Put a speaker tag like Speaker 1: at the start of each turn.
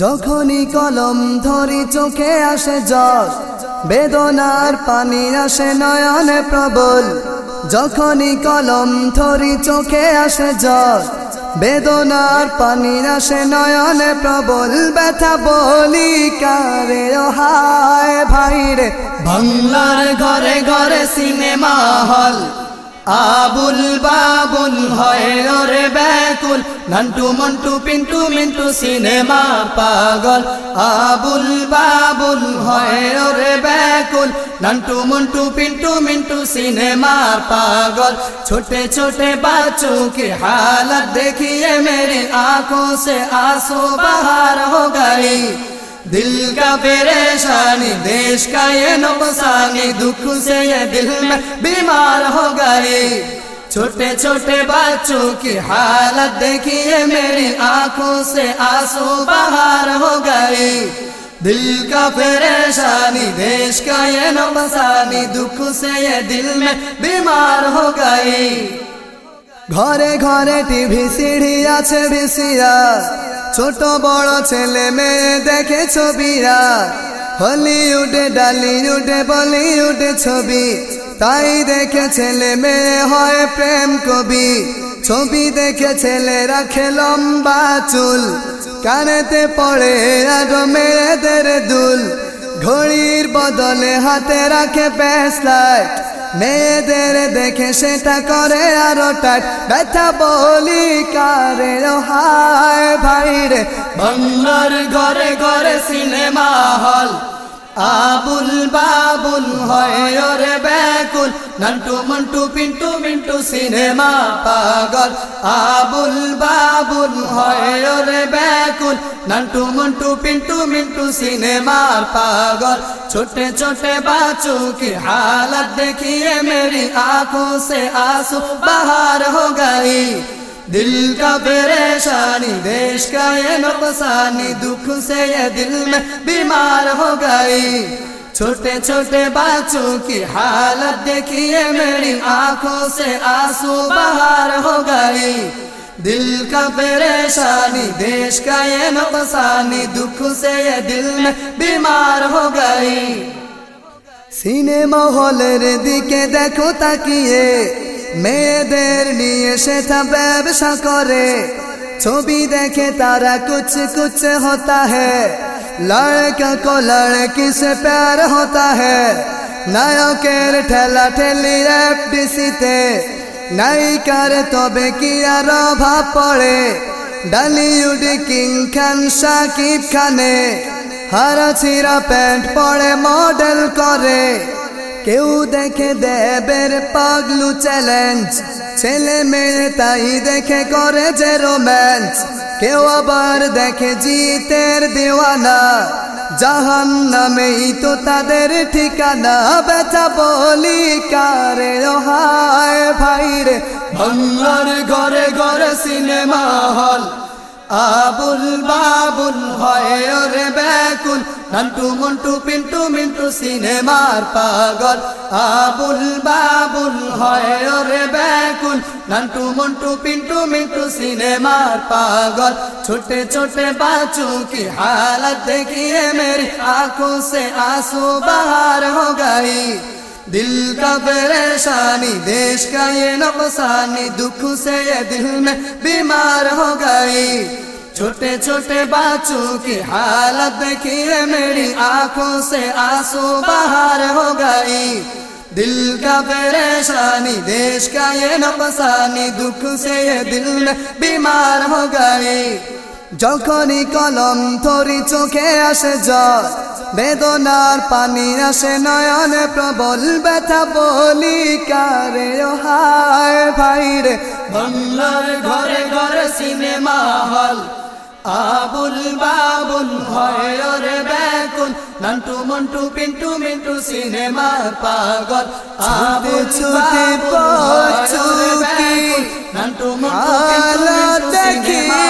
Speaker 1: যখনই কলম ধরি, চোখে আসে জল বেদনার পানি আসে, নয়নে প্রবল। যখনই কলম ধরি, চোখে আসে জল বেদনার পানি আসে, নয়নে প্রবল। ব্যথা বলি, কারে হায় ভাইরে
Speaker 2: বাংলার ঘরে ঘরে সিনেমা হল। আবুল বাবুল হয় ওরে ব্যাকুল নান্টু মন্টু পিন্টু মিন্টু সিনেমা পাগল আবুল বাবুল হয় ওরে ব্যাকুল নান্টু মন্টু পিন্টু মিন্টু সিনেমা पागल छोटे छोटे बच्चों की हालत देखिए मेरी आंखों से आंसू बाहर हो गई दिल का परेशानी देश का ये नुकसानी दुख से ये दिल में बीमार हो गई छोटे छोटे बच्चों की हालत देखिए मेरी आंखों से आंसू बाहर हो गई दिल का परेशानी देश का ये नुकसानी दुख से ये दिल में बीमार हो गई
Speaker 1: ঘরে ঘরে টিভি সিঁড়ি আছে ভিসিয়া ছোট বড় ছেলে মেয়ে দেখে ছবিরা হলিউডে ডালিউডে বলিউডে ছবি। তাই দেখে ছেলে মেয়ে হয় প্রেম কবি। ছবি দেখে ছেলেরা লম্বা চুল। কানেতে পড়ে আরও মেয়েদের দুল। ঘড়ির বদলে হাতে রাখে ব্যাসলাইট। মেয়েদের দেখে সেটা করে আরও টাট ব্যথা বলি কারে হায় ভাইরে
Speaker 2: বাংলার ঘরে ঘরে সিনেমা হল। আবুল বাবুল হয় ওরে ব্যাকুল। নান্টু মন্টু পিন্টু মিন্টু সিনেমা পাগল। আবুল বাবুল হয় ওরে ব্যাকুল। নান্টু মন্টু পিন্টু मिंटू सिनेमा पागल छोटे छोटे बच्चों की हालत देखिए मेरी आंखों से आंसू बाहर हो गई दिल का परेशानी देश का ये नुकसानी दुख से ये दिल में बीमार हो गई छोटे छोटे बच्चों की हालत देखिए मेरी आंखों से आंसू बाहर हो गई दिल का परेशानी देश का ये नुकसानी दुख से ये दिल में बीमार हो गई
Speaker 1: সিনেমা হলের দিকে দেখো তাকিয়ে মেয়েদের নিয়ে সেটা ব্যবসা করে ছবি দেখে তারা কুছ কুছ হতা হ্যায় লড়কা কো লড়কি সে প্যার হতা হ্যায় নায়কের ঠেলা ঠেলি এফডিসিতে নায়িকার তবে কি আর অভাব পড়ে? ডালিউড কিং খান সাকিব খানে হারা ছিঁড়া প্যান্ট পরে মডেল করে। কেউ দেখে দেবের পাগলু চ্যালেঞ্জ, ছেলে মেয়ে তাই দেখে করে যে রোম্যান্স কেউ আবার দেখে জিতের দেওয়ানা। জাহান নামেই তো তাদের ঠিকানা ব্যথা বলি কারে? হায় ভাইরে
Speaker 2: বাংলার ঘরে ঘরে সিনেমা হল। আবুল বাবুল হয় ওরে ব্যাকুল। নান্টু, মন্টু, পিন্টু, মিন্টু সিনেমার পাগল। আবুল বাবুল হয় ওরে ব্যাকুল। নান্টু মন্টু পিন্টু মিন্টু सिनेमार पागल छोटे छोटे बच्चों की हालत देखिए मेरी आंखों से आंसू बाहर हो गई दिल का परेशानी देश का ये नुकसानी दुख से ये दिल में बीमार हो गई छोटे छोटे बच्चों की हालत देखिए मेरी आंखों से आंसू बाहर हो गई दिल का परेशानी देश का ये नुकसानी दुख से ये दिल में बीमार हो गई
Speaker 1: যখনই কলম ধরি চোখে আসে জল বেদনার পানি আসে নয়নে প্রবল ব্যথা বলি কারে ও হায় ভাইরে
Speaker 2: বাংলার ঘরে ঘরে সিনেমা হল আবুল বাবুল ওরে ব্যাকুল নান্টু মন্টু পিন্টু মিন্টু সিনেমা পাগল। আবুল
Speaker 1: ছুটে পছুকি
Speaker 2: নান্টু মন্টু পিন্টু মিন্টু সিনেমা